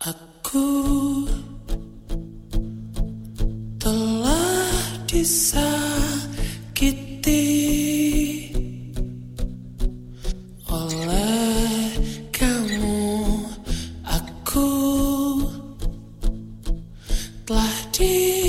Aku telah disakiti oleh kamu. Aku telah disakiti.